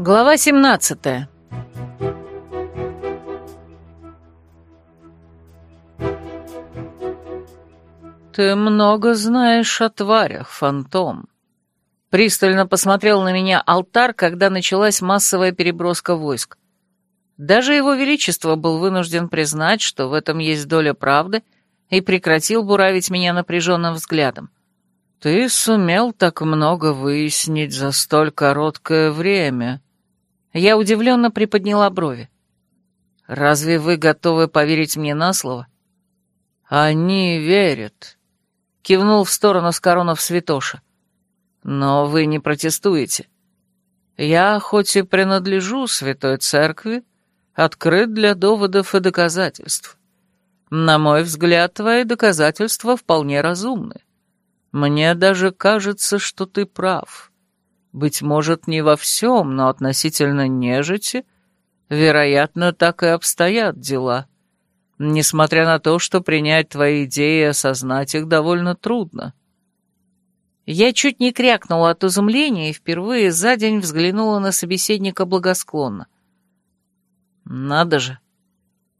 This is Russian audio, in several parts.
Глава 17 «Ты много знаешь о тварях, фантом», — пристально посмотрел на меня алтар, когда началась массовая переброска войск. Даже его величество был вынужден признать, что в этом есть доля правды, и прекратил буравить меня напряженным взглядом. «Ты сумел так много выяснить за столь короткое время». Я удивленно приподняла брови. «Разве вы готовы поверить мне на слово?» «Они верят», — кивнул в сторону Скоронов Святоша. «Но вы не протестуете. Я, хоть и принадлежу Святой Церкви, открыт для доводов и доказательств. На мой взгляд, твои доказательства вполне разумны. Мне даже кажется, что ты прав. Быть может, не во всем, но относительно нежити, вероятно, так и обстоят дела. Несмотря на то, что принять твои идеи и осознать их довольно трудно. Я чуть не крякнула от изумления и впервые за день взглянула на собеседника благосклонно. Надо же.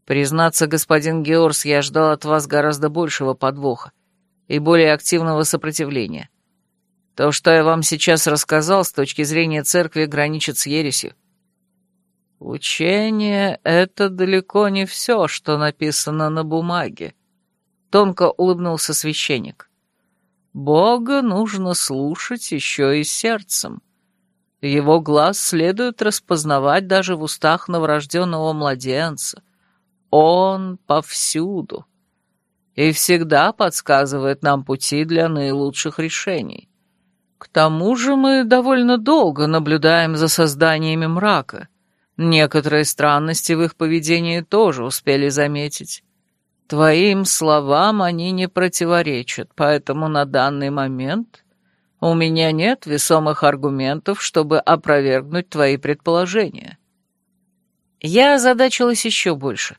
Признаться, господин Георс, я ждал от вас гораздо большего подвоха и более активного сопротивления. То, что я вам сейчас рассказал, с точки зрения церкви, граничит с ересью. Учение — это далеко не все, что написано на бумаге. Тонко улыбнулся священник. Бога нужно слушать еще и сердцем. Его глаз следует распознавать даже в устах новорожденного младенца. Он повсюду и всегда подсказывает нам пути для наилучших решений. К тому же мы довольно долго наблюдаем за созданиями мрака. Некоторые странности в их поведении тоже успели заметить. Твоим словам они не противоречат, поэтому на данный момент у меня нет весомых аргументов, чтобы опровергнуть твои предположения. Я озадачилась еще больше.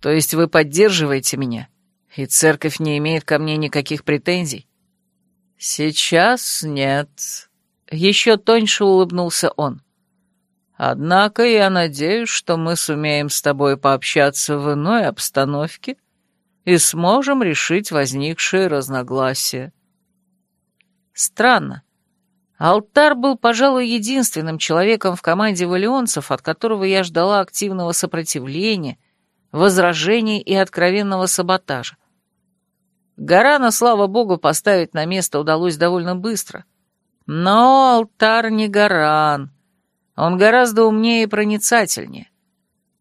То есть вы поддерживаете меня? И церковь не имеет ко мне никаких претензий? Сейчас нет. Еще тоньше улыбнулся он. Однако я надеюсь, что мы сумеем с тобой пообщаться в иной обстановке и сможем решить возникшие разногласия. Странно. Алтар был, пожалуй, единственным человеком в команде валионцев, от которого я ждала активного сопротивления, возражений и откровенного саботажа. Гарана, слава богу, поставить на место удалось довольно быстро. Но алтар не Гаран. Он гораздо умнее и проницательнее.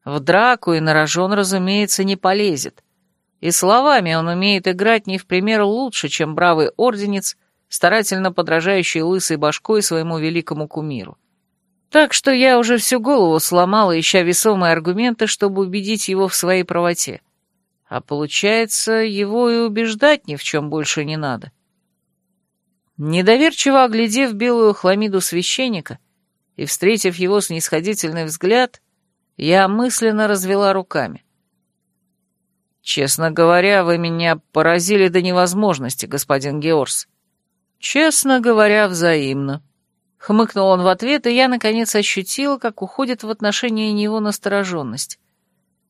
В драку и на рожон, разумеется, не полезет. И словами он умеет играть не в пример лучше, чем бравый орденец, старательно подражающий лысой башкой своему великому кумиру. Так что я уже всю голову сломала, ища весомые аргументы, чтобы убедить его в своей правоте. А получается, его и убеждать ни в чем больше не надо. Недоверчиво оглядев белую хламиду священника и встретив его снисходительный взгляд, я мысленно развела руками. «Честно говоря, вы меня поразили до невозможности, господин Георс. Честно говоря, взаимно». Хмыкнул он в ответ, и я, наконец, ощутила, как уходит в отношении него настороженность.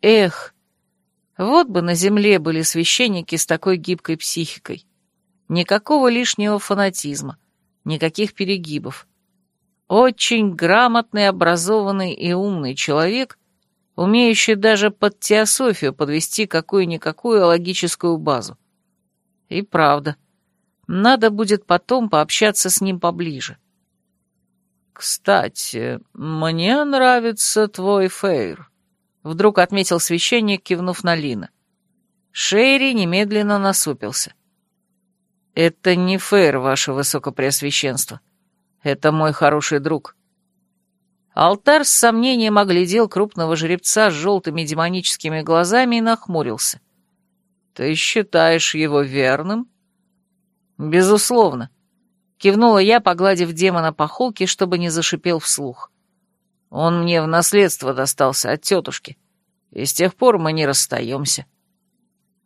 «Эх, вот бы на земле были священники с такой гибкой психикой. Никакого лишнего фанатизма, никаких перегибов. Очень грамотный, образованный и умный человек, умеющий даже под теософию подвести какую-никакую логическую базу. И правда, надо будет потом пообщаться с ним поближе. «Кстати, мне нравится твой фейр», Вдруг отметил священник, кивнув на Лина. Шерри немедленно насупился. «Это не фейр, ваше высокопреосвященство. Это мой хороший друг». Алтар с сомнением оглядел крупного жеребца с желтыми демоническими глазами и нахмурился. «Ты считаешь его верным?» «Безусловно», — кивнула я, погладив демона по холке, чтобы не зашипел вслух. Он мне в наследство достался от тетушки, и с тех пор мы не расстаемся.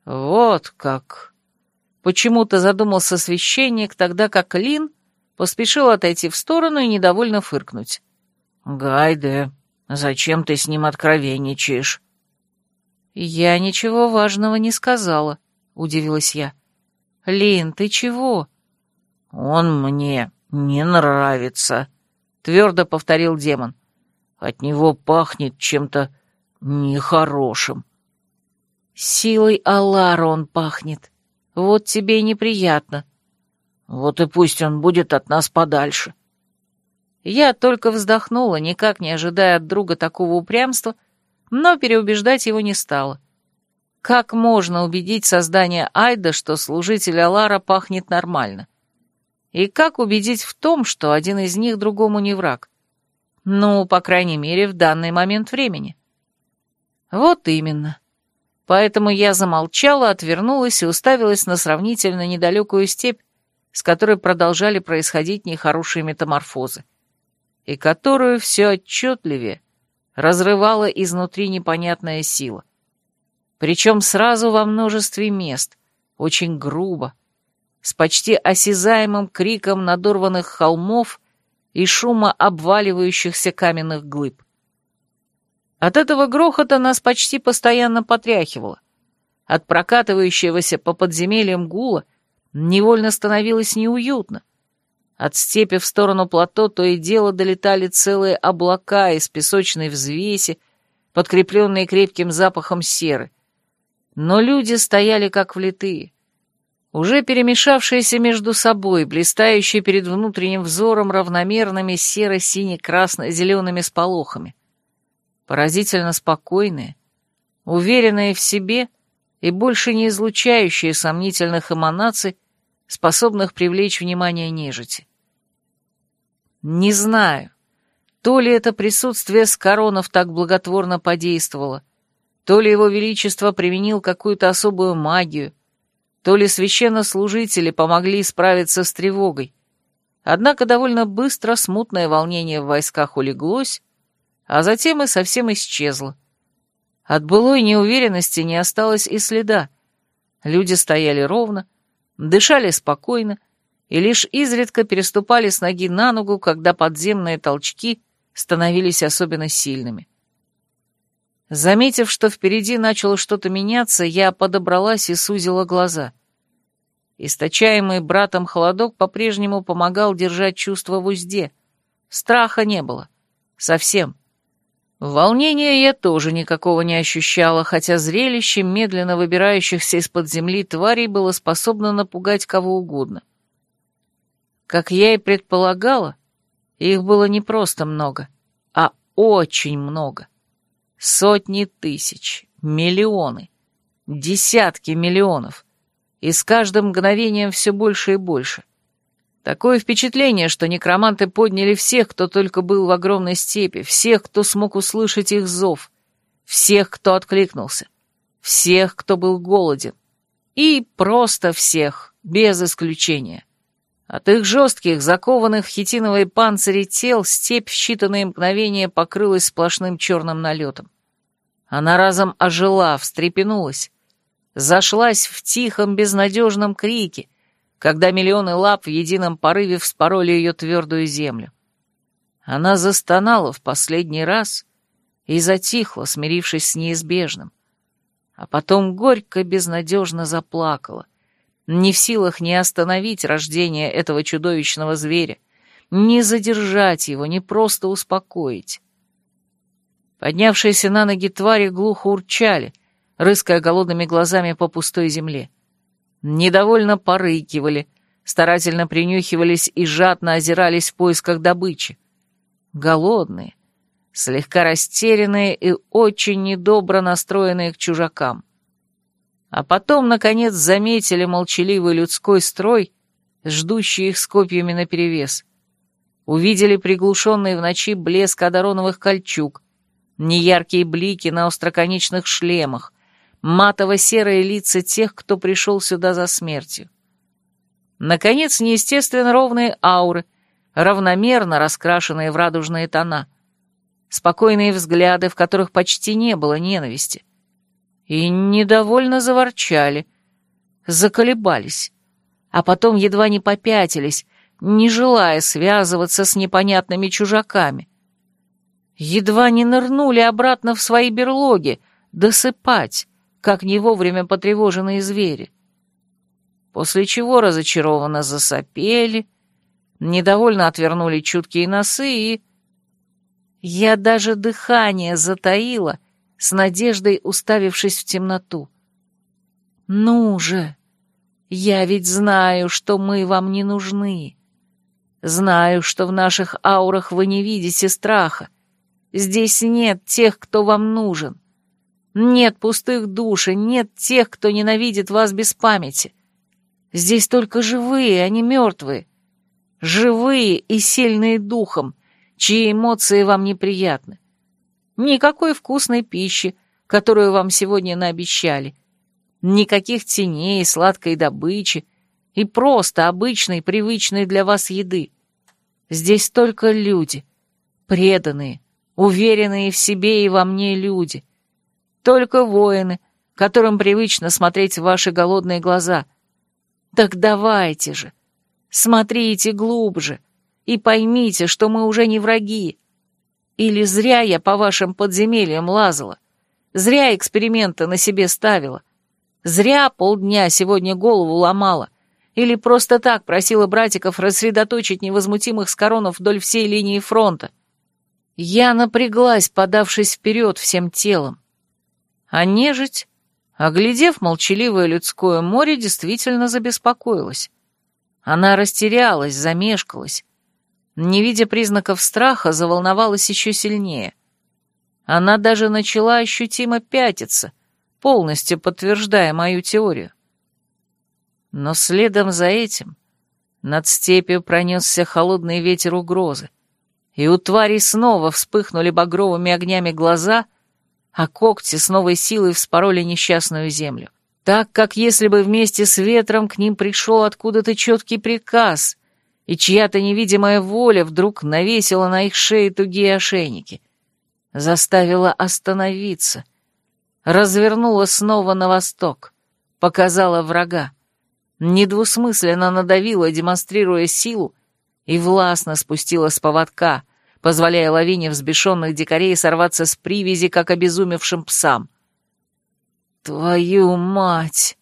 Вот как. Почему-то задумался священник, тогда как Лин поспешил отойти в сторону и недовольно фыркнуть. «Гайде, зачем ты с ним откровенничаешь?» «Я ничего важного не сказала», — удивилась я. «Лин, ты чего?» «Он мне не нравится», — твердо повторил демон. «От него пахнет чем-то нехорошим». «Силой Аллара он пахнет. Вот тебе и неприятно». «Вот и пусть он будет от нас подальше». Я только вздохнула, никак не ожидая от друга такого упрямства, но переубеждать его не стала. Как можно убедить создание Айда, что служитель Алара пахнет нормально? И как убедить в том, что один из них другому не враг? Ну, по крайней мере, в данный момент времени. Вот именно. Поэтому я замолчала, отвернулась и уставилась на сравнительно недалекую степь, с которой продолжали происходить нехорошие метаморфозы, и которую все отчетливее разрывала изнутри непонятная сила. Причем сразу во множестве мест, очень грубо, с почти осязаемым криком надорванных холмов и шума обваливающихся каменных глыб. От этого грохота нас почти постоянно потряхивало. От прокатывающегося по подземельям гула невольно становилось неуютно — от степи в сторону плато то и дело долетали целые облака из песочной взвеси, подкрепленные крепким запахом серы. Но люди стояли как влитые, уже перемешавшиеся между собой, блистающие перед внутренним взором равномерными серо-сине-красно-зелеными сполохами. Поразительно спокойные, уверенные в себе и больше не излучающие сомнительных эманаций, способных привлечь внимание нежити. Не знаю, то ли это присутствие Скоронов так благотворно подействовало, то ли его величество применил какую-то особую магию, то ли священнослужители помогли справиться с тревогой. Однако довольно быстро смутное волнение в войсках улеглось, а затем и совсем исчезло. От былой неуверенности не осталось и следа. Люди стояли ровно, дышали спокойно и лишь изредка переступали с ноги на ногу, когда подземные толчки становились особенно сильными. Заметив, что впереди начало что-то меняться, я подобралась и сузила глаза. Источаемый братом холодок по-прежнему помогал держать чувство в узде. Страха не было. Совсем. Волнения я тоже никакого не ощущала, хотя зрелище медленно выбирающихся из-под земли тварей было способно напугать кого угодно. Как я и предполагала, их было не просто много, а очень много. Сотни тысяч, миллионы, десятки миллионов, и с каждым мгновением все больше и больше — Такое впечатление, что некроманты подняли всех, кто только был в огромной степи, всех, кто смог услышать их зов, всех, кто откликнулся, всех, кто был голоден. И просто всех, без исключения. От их жестких, закованных в хитиновые панцири тел степь в считанные мгновения покрылась сплошным черным налетом. Она разом ожила, встрепенулась, зашлась в тихом, безнадежном крике — когда миллионы лап в едином порыве вспороли ее твердую землю. Она застонала в последний раз и затихла, смирившись с неизбежным. А потом горько, безнадежно заплакала, не в силах ни остановить рождение этого чудовищного зверя, не задержать его, не просто успокоить. Поднявшиеся на ноги твари глухо урчали, рыская голодными глазами по пустой земле недовольно порыкивали, старательно принюхивались и жадно озирались в поисках добычи. Голодные, слегка растерянные и очень недобро настроенные к чужакам. А потом, наконец, заметили молчаливый людской строй, ждущий их с копьями наперевес. Увидели приглушенный в ночи блеск одароновых кольчуг, неяркие блики на остроконечных шлемах, матово-серые лица тех, кто пришел сюда за смертью. Наконец, неестественно ровные ауры, равномерно раскрашенные в радужные тона, спокойные взгляды, в которых почти не было ненависти. И недовольно заворчали, заколебались, а потом едва не попятились, не желая связываться с непонятными чужаками. Едва не нырнули обратно в свои берлоги, досыпать, как не вовремя потревоженные звери. После чего разочарованно засопели, недовольно отвернули чуткие носы и... Я даже дыхание затаила, с надеждой уставившись в темноту. «Ну же! Я ведь знаю, что мы вам не нужны. Знаю, что в наших аурах вы не видите страха. Здесь нет тех, кто вам нужен. Нет пустых душ, и нет тех, кто ненавидит вас без памяти. Здесь только живые, а не мертвые. Живые и сильные духом, чьи эмоции вам неприятны. Никакой вкусной пищи, которую вам сегодня наобещали. Никаких теней, сладкой добычи и просто обычной, привычной для вас еды. Здесь только люди, преданные, уверенные в себе и во мне люди. Только воины, которым привычно смотреть в ваши голодные глаза. Так давайте же, смотрите глубже и поймите, что мы уже не враги, или зря я по вашим подземельям лазала? Зря эксперименты на себе ставила? Зря полдня сегодня голову ломала? Или просто так просила братиков рассредоточить невозмутимых скоронов вдоль всей линии фронта? Я напряглась, подавшись вперед всем телом. А нежить, оглядев молчаливое людское море, действительно забеспокоилась. Она растерялась, замешкалась, не видя признаков страха, заволновалась еще сильнее. Она даже начала ощутимо пятиться, полностью подтверждая мою теорию. Но следом за этим над степью пронесся холодный ветер угрозы, и у тварей снова вспыхнули багровыми огнями глаза, а когти с новой силой вспороли несчастную землю. Так, как если бы вместе с ветром к ним пришел откуда-то четкий приказ — и чья-то невидимая воля вдруг навесила на их шеи тугие ошейники, заставила остановиться, развернула снова на восток, показала врага, недвусмысленно надавила, демонстрируя силу, и властно спустила с поводка, позволяя лавине взбешенных дикарей сорваться с привязи, как обезумевшим псам. «Твою мать!»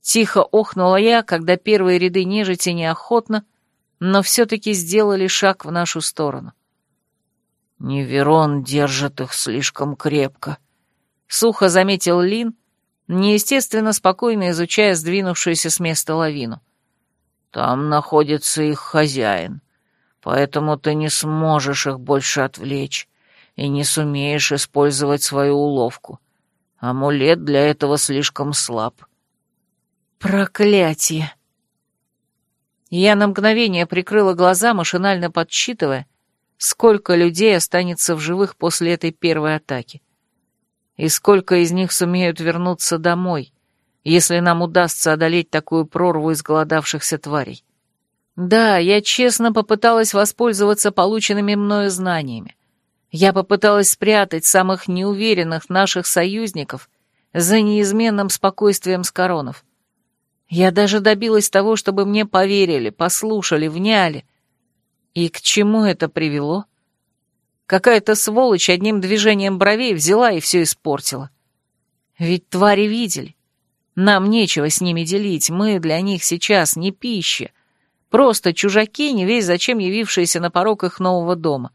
Тихо охнула я, когда первые ряды нежити неохотно, но все-таки сделали шаг в нашу сторону. «Неверон держит их слишком крепко», — сухо заметил Лин, неестественно спокойно изучая сдвинувшуюся с места лавину. «Там находится их хозяин, поэтому ты не сможешь их больше отвлечь и не сумеешь использовать свою уловку. Амулет для этого слишком слаб». «Проклятие!» Я на мгновение прикрыла глаза, машинально подсчитывая, сколько людей останется в живых после этой первой атаки. И сколько из них сумеют вернуться домой, если нам удастся одолеть такую прорву изголодавшихся тварей. Да, я честно попыталась воспользоваться полученными мною знаниями. Я попыталась спрятать самых неуверенных наших союзников за неизменным спокойствием Скоронов. Я даже добилась того, чтобы мне поверили, послушали, вняли. И к чему это привело? Какая-то сволочь одним движением бровей взяла и все испортила. Ведь твари видели. Нам нечего с ними делить, мы для них сейчас не пища. Просто чужаки, не весь зачем явившиеся на порог их нового дома.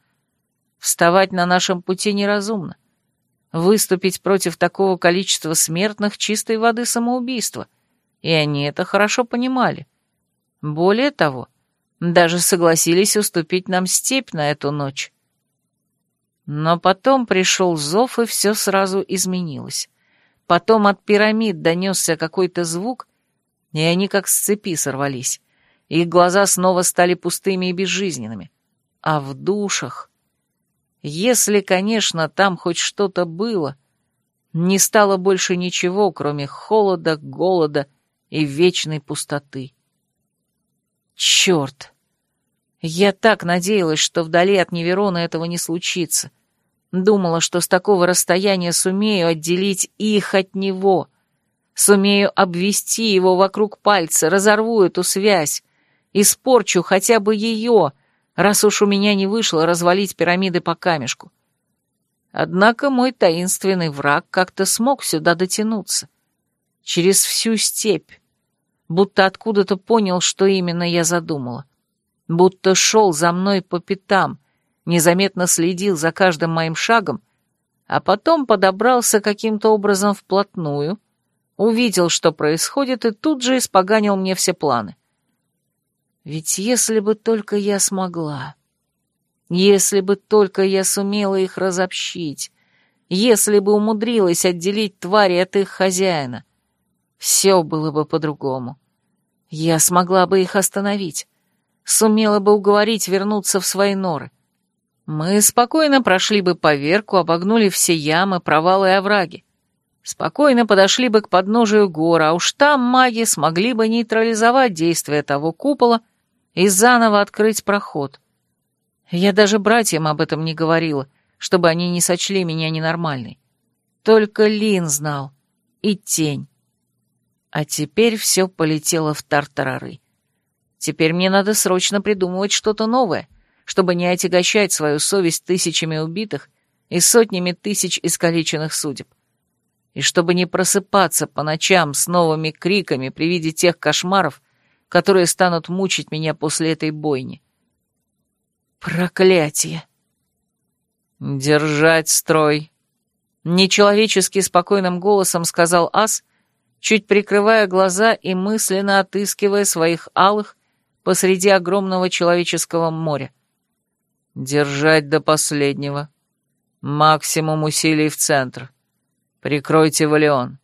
Вставать на нашем пути неразумно. Выступить против такого количества смертных чистой воды самоубийства — и они это хорошо понимали. Более того, даже согласились уступить нам степь на эту ночь. Но потом пришел зов, и все сразу изменилось. Потом от пирамид донесся какой-то звук, и они как с цепи сорвались. Их глаза снова стали пустыми и безжизненными. А в душах... Если, конечно, там хоть что-то было, не стало больше ничего, кроме холода, голода и вечной пустоты. Черт! Я так надеялась, что вдали от Неверона этого не случится. Думала, что с такого расстояния сумею отделить их от него. Сумею обвести его вокруг пальца, разорву эту связь, испорчу хотя бы ее, раз уж у меня не вышло развалить пирамиды по камешку. Однако мой таинственный враг как-то смог сюда дотянуться. Через всю степь. Будто откуда-то понял, что именно я задумала. Будто шел за мной по пятам, незаметно следил за каждым моим шагом, а потом подобрался каким-то образом вплотную, увидел, что происходит, и тут же испоганил мне все планы. Ведь если бы только я смогла... Если бы только я сумела их разобщить, если бы умудрилась отделить твари от их хозяина, все было бы по-другому. Я смогла бы их остановить, сумела бы уговорить вернуться в свои норы. Мы спокойно прошли бы поверку, обогнули все ямы, провалы и овраги. Спокойно подошли бы к подножию гор, а уж там маги смогли бы нейтрализовать действие того купола и заново открыть проход. Я даже братьям об этом не говорила, чтобы они не сочли меня ненормальной. Только Лин знал. И тень. А теперь все полетело в тартарары. Теперь мне надо срочно придумывать что-то новое, чтобы не отягощать свою совесть тысячами убитых и сотнями тысяч искалеченных судеб. И чтобы не просыпаться по ночам с новыми криками при виде тех кошмаров, которые станут мучить меня после этой бойни. Проклятие! «Держать строй!» Нечеловечески спокойным голосом сказал Ас, чуть прикрывая глаза и мысленно отыскивая своих алых посреди огромного человеческого моря. «Держать до последнего. Максимум усилий в центр. Прикройте Валион.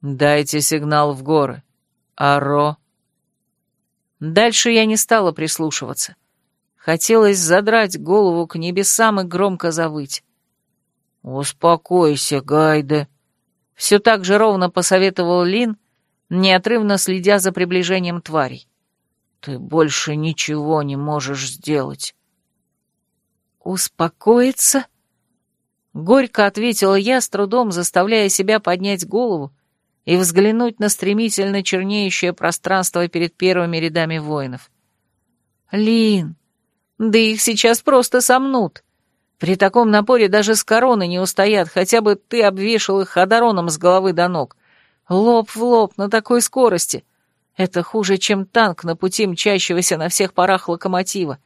Дайте сигнал в горы. Аро...» Дальше я не стала прислушиваться. Хотелось задрать голову к небесам и громко завыть. «Успокойся, Гайде», — все так же ровно посоветовал Лин, неотрывно следя за приближением тварей. «Ты больше ничего не можешь сделать». «Успокоиться?» Горько ответила я, с трудом заставляя себя поднять голову и взглянуть на стремительно чернеющее пространство перед первыми рядами воинов. «Лин, да их сейчас просто сомнут. При таком напоре даже с короны не устоят, хотя бы ты обвешал их ходороном с головы до ног. Лоб в лоб на такой скорости. Это хуже, чем танк на пути мчащегося на всех парах локомотива.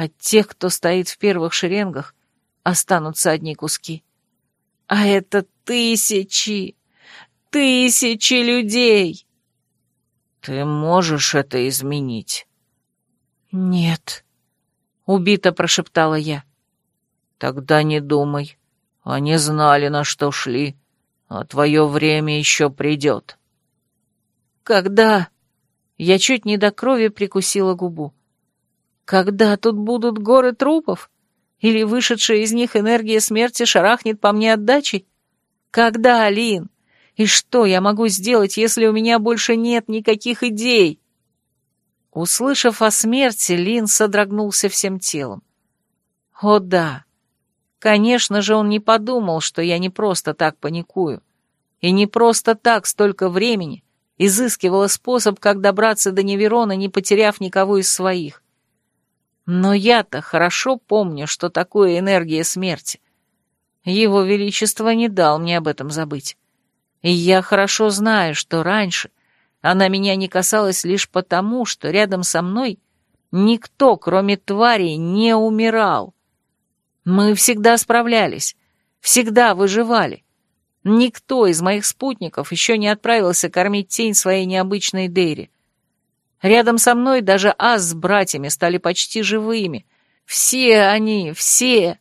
От тех, кто стоит в первых шеренгах, останутся одни куски. А это тысячи, тысячи людей. Ты можешь это изменить? Нет. Убито прошептала я. Тогда не думай. Они знали, на что шли, а твое время еще придет. Когда? Я чуть не до крови прикусила губу. Когда тут будут горы трупов? Или вышедшая из них энергия смерти шарахнет по мне отдачей? Когда, Алин? И что я могу сделать, если у меня больше нет никаких идей? Услышав о смерти, Лин содрогнулся всем телом. О да, конечно же он не подумал, что я не просто так паникую. И не просто так столько времени изыскивала способ, как добраться до Неверона, не потеряв никого из своих. Но я-то хорошо помню, что такое энергия смерти. Его Величество не дал мне об этом забыть. И я хорошо знаю, что раньше она меня не касалась лишь потому, что рядом со мной никто, кроме тварей, не умирал. Мы всегда справлялись, всегда выживали. Никто из моих спутников еще не отправился кормить тень своей необычной Дейри. Рядом со мной даже Ас с братьями стали почти живыми. Все они, все.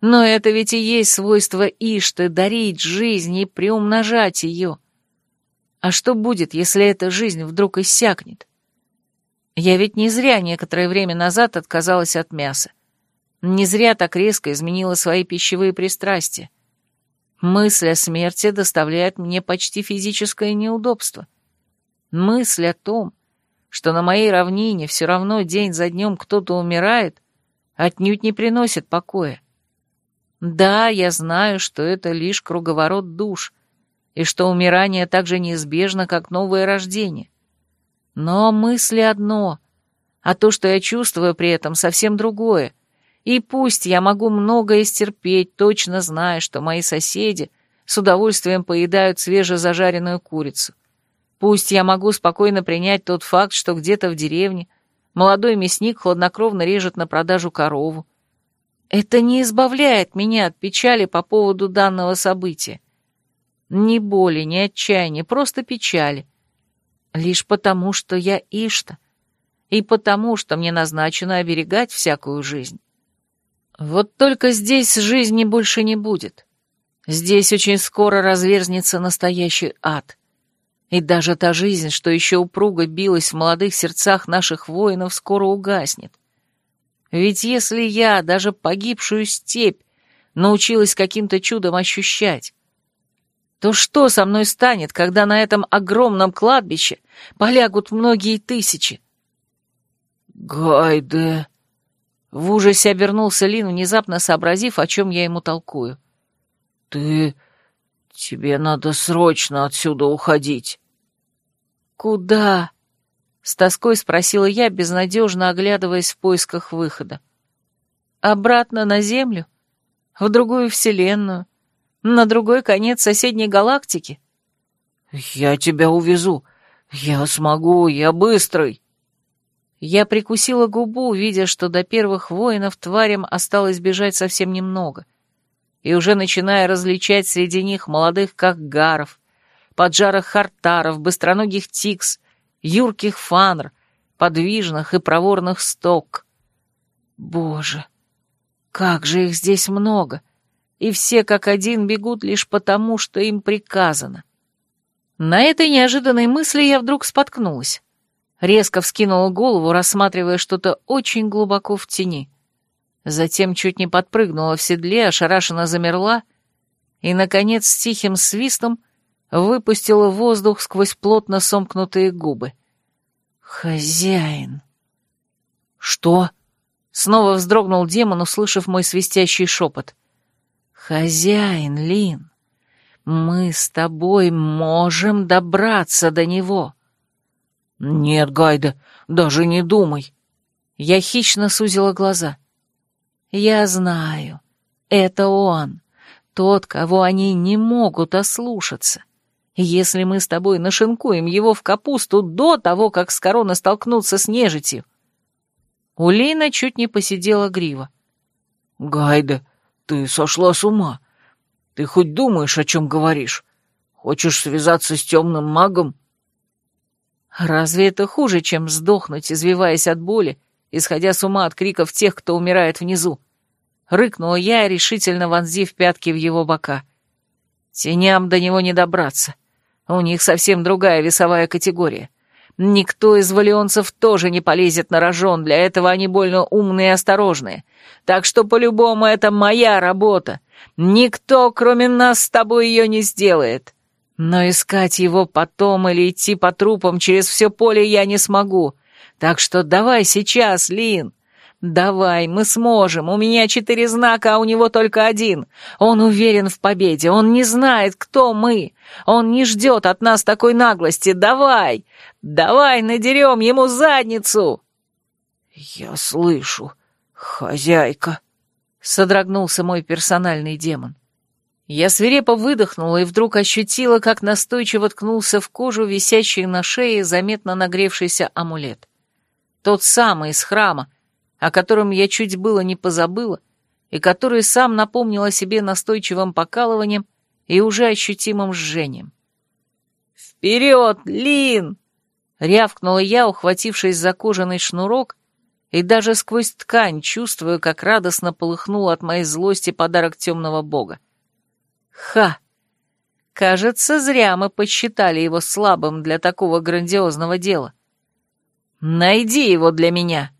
Но это ведь и есть свойство Ишты — дарить жизнь и приумножать ее. А что будет, если эта жизнь вдруг иссякнет? Я ведь не зря некоторое время назад отказалась от мяса. Не зря так резко изменила свои пищевые пристрастия. Мысль о смерти доставляет мне почти физическое неудобство. Мысль о том, что на моей равнине все равно день за днем кто-то умирает, отнюдь не приносит покоя. Да, я знаю, что это лишь круговорот душ, и что умирание так же неизбежно, как новое рождение. Но мысли одно, а то, что я чувствую при этом, совсем другое, И пусть я могу многое стерпеть, точно зная, что мои соседи с удовольствием поедают свежезажаренную курицу. Пусть я могу спокойно принять тот факт, что где-то в деревне молодой мясник хладнокровно режет на продажу корову. Это не избавляет меня от печали по поводу данного события. Ни боли, ни отчаяния, просто печали. Лишь потому, что я Ишта, и потому, что мне назначено оберегать всякую жизнь. Вот только здесь жизни больше не будет. Здесь очень скоро разверзнется настоящий ад. И даже та жизнь, что еще упруго билась в молодых сердцах наших воинов, скоро угаснет. Ведь если я, даже погибшую степь, научилась каким-то чудом ощущать, то что со мной станет, когда на этом огромном кладбище полягут многие тысячи? «Гайде!» В ужасе обернулся Лин, внезапно сообразив, о чем я ему толкую. «Ты... тебе надо срочно отсюда уходить». «Куда?» — с тоской спросила я, безнадежно оглядываясь в поисках выхода. «Обратно на Землю? В другую вселенную? На другой конец соседней галактики?» «Я тебя увезу. Я смогу, я быстрый». Я прикусила губу, видя, что до первых воинов тварям осталось бежать совсем немного, и уже начиная различать среди них молодых кахгаров, поджарых хартаров, быстроногих тикс, юрких фанр, подвижных и проворных сток. Боже, как же их здесь много! И все как один бегут лишь потому, что им приказано. На этой неожиданной мысли я вдруг споткнулась. Резко вскинула голову, рассматривая что-то очень глубоко в тени. Затем чуть не подпрыгнула в седле, ошарашенно замерла и, наконец, с тихим свистом выпустила воздух сквозь плотно сомкнутые губы. «Хозяин!» «Что?» — снова вздрогнул демон, услышав мой свистящий шепот. «Хозяин, Лин, мы с тобой можем добраться до него!» «Нет, Гайда, даже не думай!» Я хищно сузила глаза. «Я знаю, это он, тот, кого они не могут ослушаться. Если мы с тобой нашинкуем его в капусту до того, как с корона столкнуться с нежитью...» У Лейна чуть не посидела грива. «Гайда, ты сошла с ума. Ты хоть думаешь, о чем говоришь? Хочешь связаться с темным магом?» Разве это хуже, чем сдохнуть, извиваясь от боли, исходя с ума от криков тех, кто умирает внизу? Рыкнула я, решительно вонзив пятки в его бока. Теням до него не добраться. У них совсем другая весовая категория. Никто из валионцев тоже не полезет на рожон, для этого они больно умные и осторожные. Так что по-любому это моя работа. Никто, кроме нас, с тобой ее не сделает. Но искать его потом или идти по трупам через все поле я не смогу. Так что давай сейчас, Лин. Давай, мы сможем. У меня четыре знака, а у него только один. Он уверен в победе. Он не знает, кто мы. Он не ждет от нас такой наглости. Давай, давай надерем ему задницу. Я слышу, хозяйка. Содрогнулся мой персональный демон. Я свирепо выдохнула и вдруг ощутила, как настойчиво ткнулся в кожу висящий на шее заметно нагревшийся амулет. Тот самый из храма, о котором я чуть было не позабыла, и который сам напомнил о себе настойчивым покалыванием и уже ощутимым жжением. «Вперед, Лин!» — рявкнула я, ухватившись за кожаный шнурок, и даже сквозь ткань чувствую, как радостно полыхнул от моей злости подарок темного бога. Ха! Кажется, зря мы посчитали его слабым для такого грандиозного дела. Найди его для меня.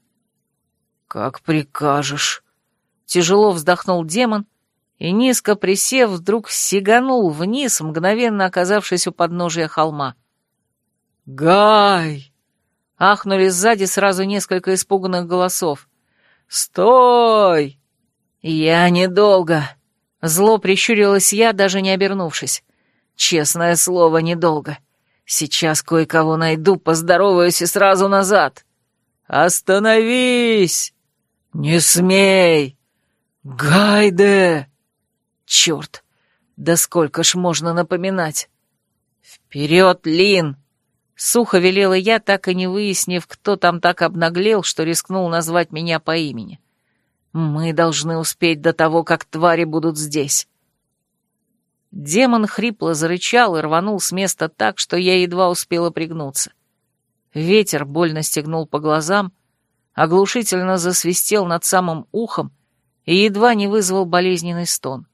Как прикажешь. Тяжело вздохнул демон и, низко присев, вдруг сиганул вниз, мгновенно оказавшись у подножия холма. «Гай!» — ахнули сзади сразу несколько испуганных голосов. «Стой!» «Я недолго!» Зло прищурилась я, даже не обернувшись. Честное слово, недолго. Сейчас кое-кого найду, поздороваюсь и сразу назад. «Остановись!» «Не смей! Гайде!» «Черт! Да сколько ж можно напоминать!» «Вперед, Лин!» Сухо велела я, так и не выяснив, кто там так обнаглел, что рискнул назвать меня по имени. «Мы должны успеть до того, как твари будут здесь». Демон хрипло зарычал и рванул с места так, что я едва успела пригнуться. Ветер больно стегнул по глазам, оглушительно засвистел над самым ухом и едва не вызвал болезненный стон.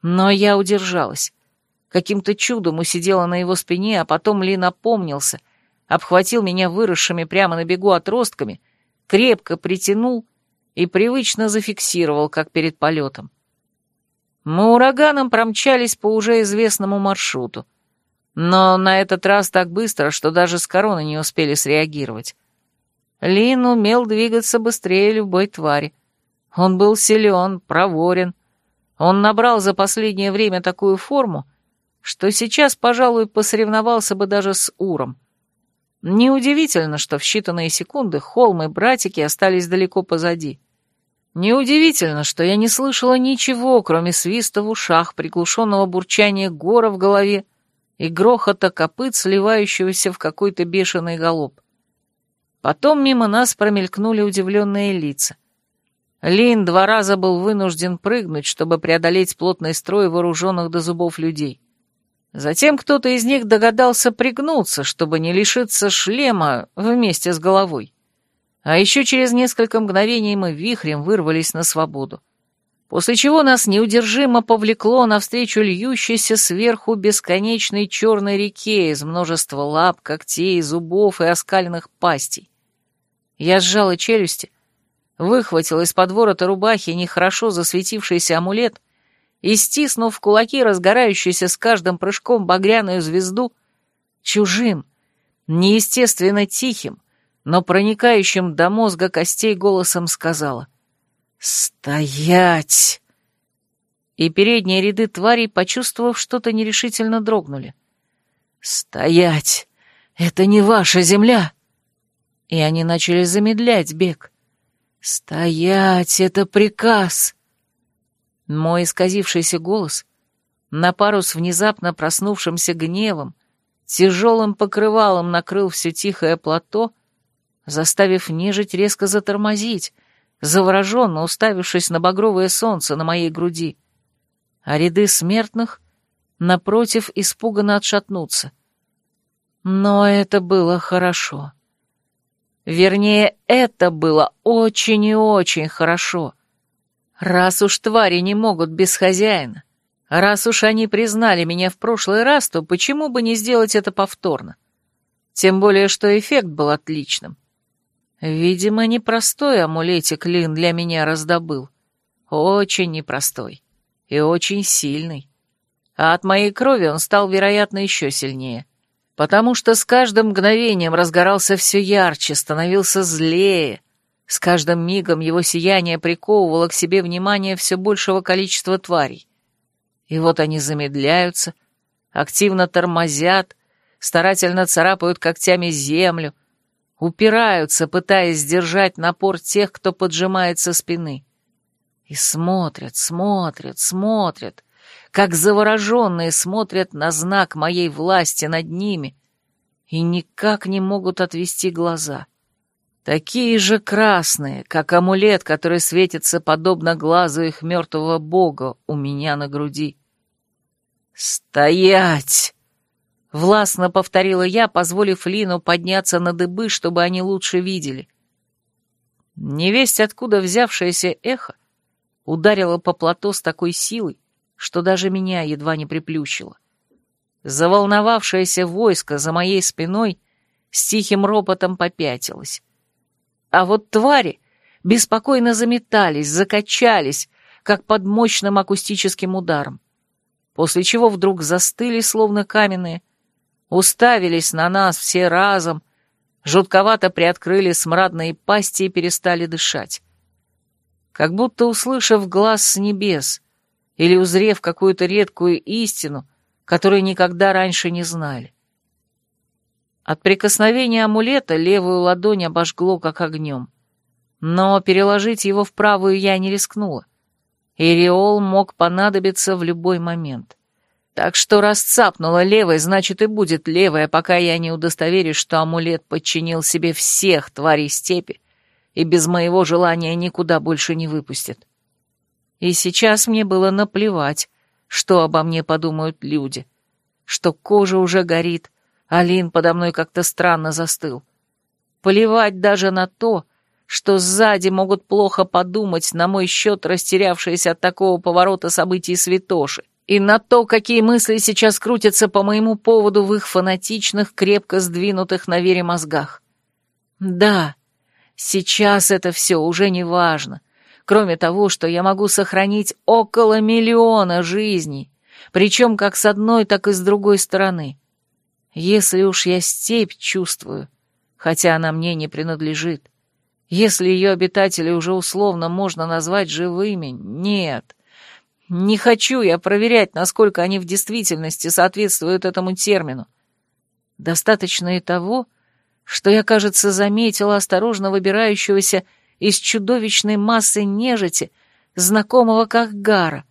Но я удержалась. Каким-то чудом усидела на его спине, а потом Ли напомнился, обхватил меня выросшими прямо на бегу отростками, крепко притянул и привычно зафиксировал, как перед полетом. Мы ураганом промчались по уже известному маршруту, но на этот раз так быстро, что даже с короны не успели среагировать. Лин умел двигаться быстрее любой твари. Он был силен, проворен. Он набрал за последнее время такую форму, что сейчас, пожалуй, посоревновался бы даже с Уром. Неудивительно, что в считанные секунды Холм и братики остались далеко позади. Неудивительно, что я не слышала ничего, кроме свиста в ушах, приглушенного бурчания гора в голове и грохота копыт, сливающегося в какой-то бешеный галоп. Потом мимо нас промелькнули удивленные лица. Лин два раза был вынужден прыгнуть, чтобы преодолеть плотный строй вооруженных до зубов людей. Затем кто-то из них догадался пригнуться, чтобы не лишиться шлема вместе с головой. А еще через несколько мгновений мы вихрем вырвались на свободу. После чего нас неудержимо повлекло навстречу льющейся сверху бесконечной черной реке из множества лап, когтей, зубов и оскаленных пастей. Я сжала челюсти, выхватила из-под ворота рубахи нехорошо засветившийся амулет и, стиснув в кулаки разгорающуюся с каждым прыжком багряную звезду, чужим, неестественно тихим, но проникающим до мозга костей голосом сказала «Стоять!» И передние ряды тварей, почувствовав что-то, нерешительно дрогнули. «Стоять! Это не ваша земля!» И они начали замедлять бег. «Стоять! Это приказ!» Мой исказившийся голос, на пару с внезапно проснувшимся гневом, тяжелым покрывалом накрыл все тихое плато, заставив нежить резко затормозить, завороженно уставившись на багровое солнце на моей груди, а ряды смертных, напротив, испуганно отшатнуться. Но это было хорошо. Вернее, это было очень и очень хорошо. Раз уж твари не могут без хозяина, раз уж они признали меня в прошлый раз, то почему бы не сделать это повторно? Тем более, что эффект был отличным. Видимо, непростой амулетик Лин для меня раздобыл. Очень непростой. И очень сильный. А от моей крови он стал, вероятно, еще сильнее. Потому что с каждым мгновением разгорался все ярче, становился злее, с каждым мигом его сияние приковывало к себе внимание все большего количества тварей. И вот они замедляются, активно тормозят, старательно царапают когтями землю, упираются, пытаясь сдержать напор тех, кто поджимает со спины. И смотрят, смотрят, смотрят, как завороженные смотрят на знак моей власти над ними и никак не могут отвести глаза. — Такие же красные, как амулет, который светится подобно глазу их мертвого бога у меня на груди. «Стоять!» — властно повторила я, позволив Лину подняться на дыбы, чтобы они лучше видели. Невесть, откуда взявшееся эхо, ударило по плато с такой силой, что даже меня едва не приплющило. Заволновавшееся войско за моей спиной с тихим ропотом попятилось. А вот твари беспокойно заметались, закачались, как под мощным акустическим ударом, после чего вдруг застыли, словно каменные, уставились на нас все разом, жутковато приоткрыли смрадные пасти и перестали дышать. Как будто услышав глаз с небес или узрев какую-то редкую истину, которую никогда раньше не знали. От прикосновения амулета левую ладонь обожгло, как огнем. но переложить его в правую я не рискнула. Иреол мог понадобиться в любой момент. Так что раз цапнула левой, значит и будет левая, пока я не удостоверюсь, что амулет подчинил себе всех тварей степи и без моего желания никуда больше не выпустит. И сейчас мне было наплевать, что обо мне подумают люди, что кожа уже горит, а Лин подо мной как-то странно застыл. Плевать даже на то, что сзади могут плохо подумать на мой счет растерявшиеся от такого поворота событий святоши, и на то, какие мысли сейчас крутятся по моему поводу в их фанатичных, крепко сдвинутых на вере мозгах. Да, сейчас это все уже не важно, кроме того, что я могу сохранить около миллиона жизней, причем как с одной, так и с другой стороны. Если уж я степь чувствую, хотя она мне не принадлежит, если ее обитатели уже условно можно назвать живыми, нет. Не хочу я проверять, насколько они в действительности соответствуют этому термину. Достаточно и того, что я, кажется, заметила осторожно выбирающегося из чудовищной массы нежити, знакомого как Гара,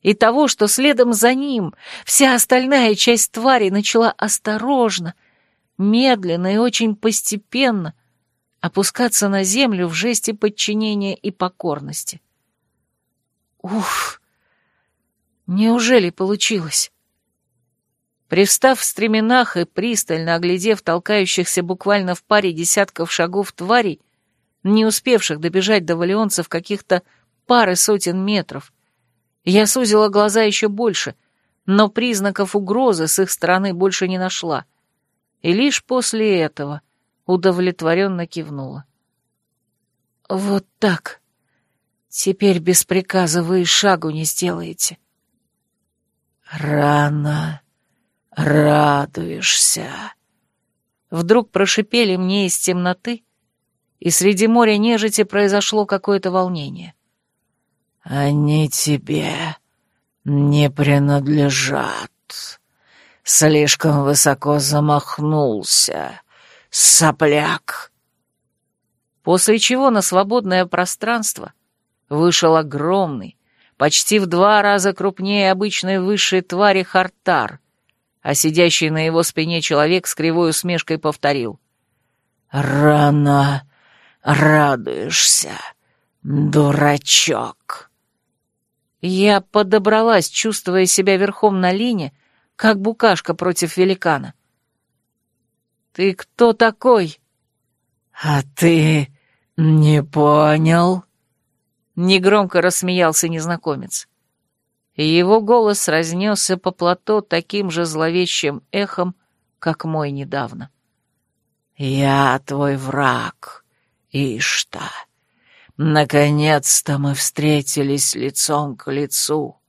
и того, что следом за ним вся остальная часть твари начала осторожно, медленно и очень постепенно опускаться на землю в жесте подчинения и покорности. Уф! Неужели получилось? Привстав в стременах и пристально оглядев толкающихся буквально в паре десятков шагов тварей, не успевших добежать до валионцев каких-то пары сотен метров, я сузила глаза еще больше, но признаков угрозы с их стороны больше не нашла. И лишь после этого удовлетворенно кивнула. «Вот так. Теперь без приказа вы и шагу не сделаете». «Рано радуешься». Вдруг прошипели мне из темноты, и среди моря нежити произошло какое-то волнение. «Они тебе не принадлежат. Слишком высоко замахнулся, сопляк». После чего на свободное пространство вышел огромный, почти в два раза крупнее обычной высшей твари Хартар, а сидящий на его спине человек с кривой усмешкой повторил. «Рано радуешься, дурачок». Я подобралась, чувствуя себя верхом на лине, как букашка против великана. «Ты кто такой?» «А ты не понял?» Негромко рассмеялся незнакомец. И его голос разнесся по плато таким же зловещим эхом, как мой недавно. «Я твой враг, Ишта. Наконец-то мы встретились лицом к лицу.